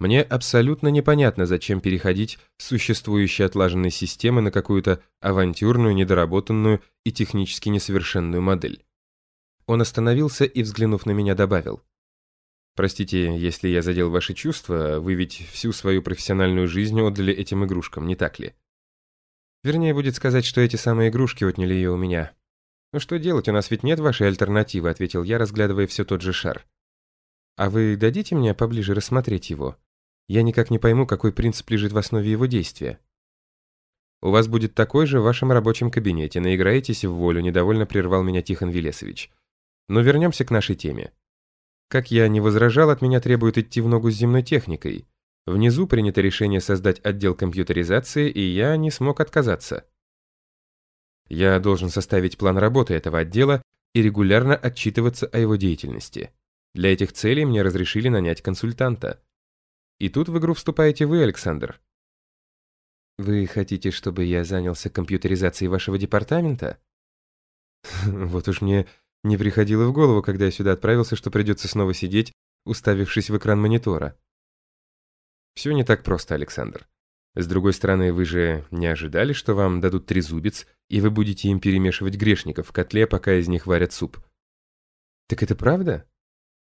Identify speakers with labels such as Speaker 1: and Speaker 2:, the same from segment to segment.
Speaker 1: Мне абсолютно непонятно, зачем переходить с существующей отлаженной системы на какую-то авантюрную, недоработанную и технически несовершенную модель. Он остановился и, взглянув на меня, добавил. «Простите, если я задел ваши чувства, вы ведь всю свою профессиональную жизнь отдали этим игрушкам, не так ли?» Вернее, будет сказать, что эти самые игрушки отняли ее у меня. «Ну что делать, у нас ведь нет вашей альтернативы», — ответил я, разглядывая все тот же шар. «А вы дадите мне поближе рассмотреть его?» Я никак не пойму, какой принцип лежит в основе его действия. У вас будет такой же в вашем рабочем кабинете. Наиграетесь в волю, недовольно прервал меня Тихон Велесович. Но вернемся к нашей теме. Как я не возражал, от меня требуют идти в ногу с земной техникой. Внизу принято решение создать отдел компьютеризации, и я не смог отказаться. Я должен составить план работы этого отдела и регулярно отчитываться о его деятельности. Для этих целей мне разрешили нанять консультанта. И тут в игру вступаете вы, Александр. Вы хотите, чтобы я занялся компьютеризацией вашего департамента? Вот уж мне не приходило в голову, когда я сюда отправился, что придется снова сидеть, уставившись в экран монитора. Все не так просто, Александр. С другой стороны, вы же не ожидали, что вам дадут трезубец, и вы будете им перемешивать грешников в котле, пока из них варят суп. Так это правда?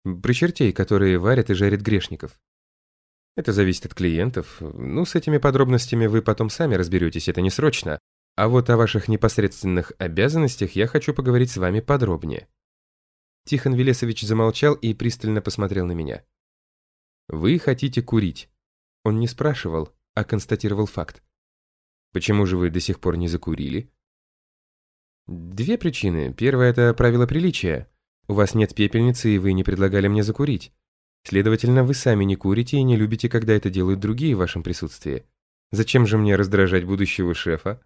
Speaker 1: Про чертей, которые варят и жарят грешников. Это зависит от клиентов. Ну, с этими подробностями вы потом сами разберетесь, это не срочно. А вот о ваших непосредственных обязанностях я хочу поговорить с вами подробнее. Тихон Велесович замолчал и пристально посмотрел на меня. Вы хотите курить. Он не спрашивал, а констатировал факт. Почему же вы до сих пор не закурили? Две причины. Первая – это правило приличия. У вас нет пепельницы, и вы не предлагали мне закурить. Следовательно, вы сами не курите и не любите, когда это делают другие в вашем присутствии. Зачем же мне раздражать будущего шефа?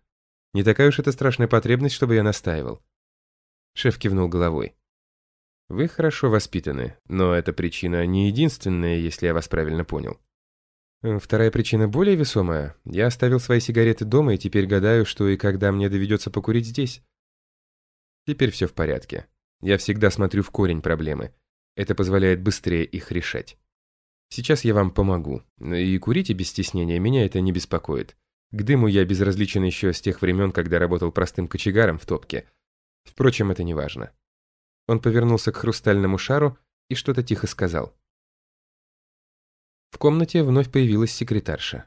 Speaker 1: Не такая уж это страшная потребность, чтобы я настаивал. Шеф кивнул головой. Вы хорошо воспитаны, но эта причина не единственная, если я вас правильно понял. Вторая причина более весомая. Я оставил свои сигареты дома и теперь гадаю, что и когда мне доведется покурить здесь. Теперь все в порядке. Я всегда смотрю в корень проблемы. Это позволяет быстрее их решать. Сейчас я вам помогу. И курите без стеснения, меня это не беспокоит. К дыму я безразличен еще с тех времен, когда работал простым кочегаром в топке. Впрочем, это не важно. Он повернулся к хрустальному шару и что-то тихо сказал. В комнате вновь появилась секретарша.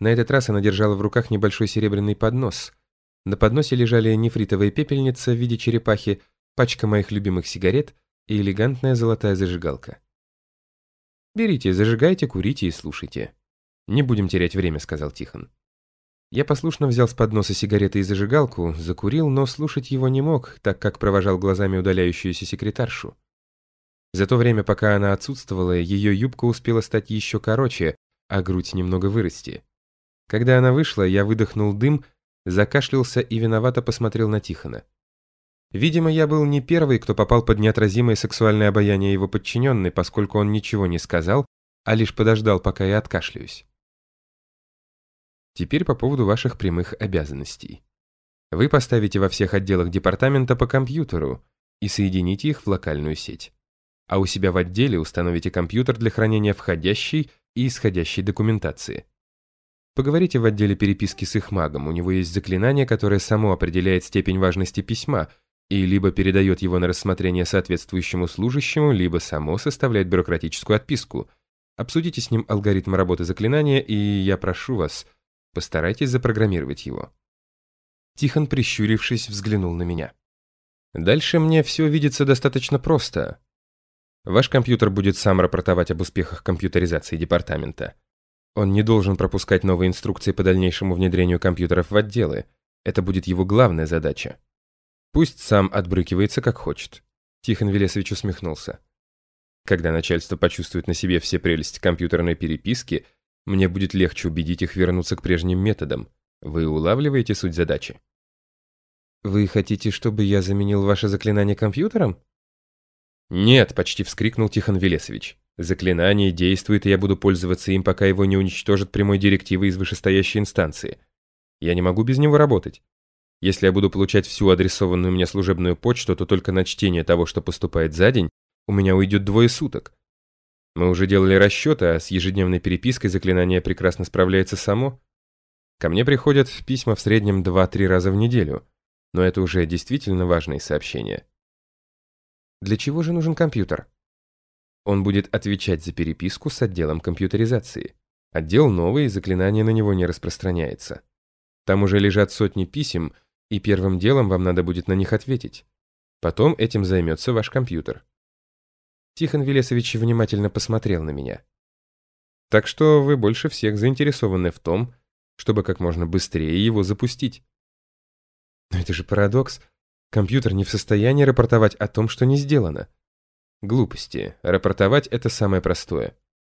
Speaker 1: На этот раз она держала в руках небольшой серебряный поднос. На подносе лежали нефритовая пепельница в виде черепахи, пачка моих любимых сигарет — и элегантная золотая зажигалка. «Берите, зажигайте, курите и слушайте. Не будем терять время», — сказал Тихон. Я послушно взял с подноса сигареты и зажигалку, закурил, но слушать его не мог, так как провожал глазами удаляющуюся секретаршу. За то время, пока она отсутствовала, ее юбка успела стать еще короче, а грудь немного вырасти. Когда она вышла, я выдохнул дым, закашлялся и виновато посмотрел на Тихона. Видимо, я был не первый, кто попал под неотразимое сексуальное обаяние его подчиненной, поскольку он ничего не сказал, а лишь подождал, пока я откашляюсь. Теперь по поводу ваших прямых обязанностей. Вы поставите во всех отделах департамента по компьютеру и соедините их в локальную сеть. А у себя в отделе установите компьютер для хранения входящей и исходящей документации. Поговорите в отделе переписки с их магом, у него есть заклинание, которое само определяет степень важности письма – и либо передает его на рассмотрение соответствующему служащему, либо само составляет бюрократическую отписку. Обсудите с ним алгоритм работы заклинания, и я прошу вас, постарайтесь запрограммировать его. Тихон, прищурившись, взглянул на меня. Дальше мне все видится достаточно просто. Ваш компьютер будет сам рапортовать об успехах компьютеризации департамента. Он не должен пропускать новые инструкции по дальнейшему внедрению компьютеров в отделы. Это будет его главная задача. Пусть сам отбрыкивается, как хочет. Тихон Велесович усмехнулся. Когда начальство почувствует на себе все прелести компьютерной переписки, мне будет легче убедить их вернуться к прежним методам. Вы улавливаете суть задачи? Вы хотите, чтобы я заменил ваше заклинание компьютером? Нет, почти вскрикнул Тихон Велесович. Заклинание действует, и я буду пользоваться им, пока его не уничтожат прямой директивой из вышестоящей инстанции. Я не могу без него работать. Если я буду получать всю адресованную мне служебную почту, то только на чтение того, что поступает за день, у меня уйдет двое суток. Мы уже делали расчеты, а с ежедневной перепиской заклинание прекрасно справляется само. Ко мне приходят письма в среднем 2-3 раза в неделю, но это уже действительно важные сообщения. Для чего же нужен компьютер? Он будет отвечать за переписку с отделом компьютеризации. Отдел новый, заклинание на него не распространяется. Там уже лежат сотни писем, и первым делом вам надо будет на них ответить. Потом этим займется ваш компьютер. Тихон Велесович внимательно посмотрел на меня. Так что вы больше всех заинтересованы в том, чтобы как можно быстрее его запустить. Но это же парадокс. Компьютер не в состоянии рапортовать о том, что не сделано. Глупости. Рапортовать — это самое простое.